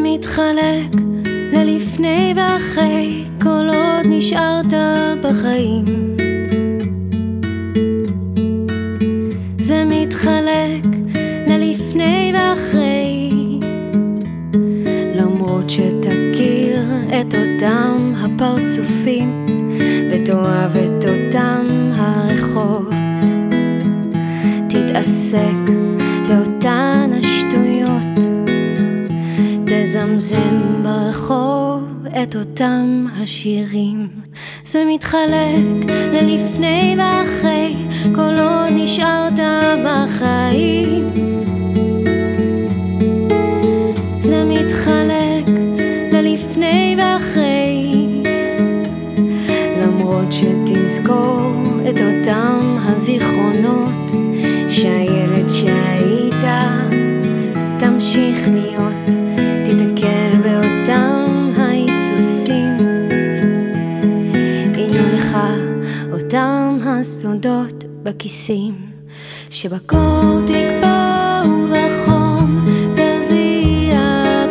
מתחלק ללפני ואחרי כל עוד נשארת בחיים. זה מתחלק ללפני ואחרי למרות שתכיר את אותם הפרצופים ותאהב את אותם הריחות. תתעסק תזמזם ברחוב את אותם השירים. זה מתחלק ללפני ואחרי כל עוד נשארת בחיים. זה מתחלק ללפני ואחרי למרות שתזכור את אותם הזיכרונות שהילד שהיית תמשיך להיות הסודות בכיסים שבקור תקפא ובחום תזיע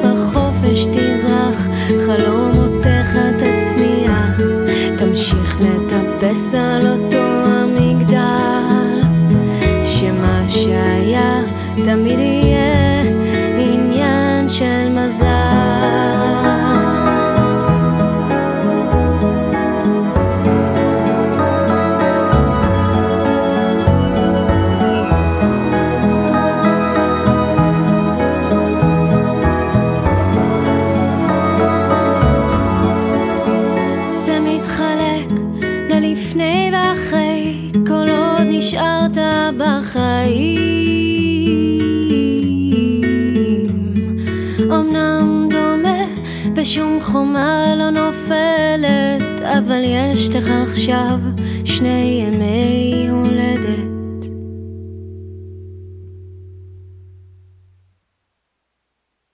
בחופש תזרח חלומותיך תצמיע תמשיך לטפס על אותו המגדל שמה שהיה תמיד יהיה ללפני ואחרי כל עוד נשארת בחיים. אמנם דומה ושום חומה לא נופלת אבל יש לך עכשיו שני ימי הולדת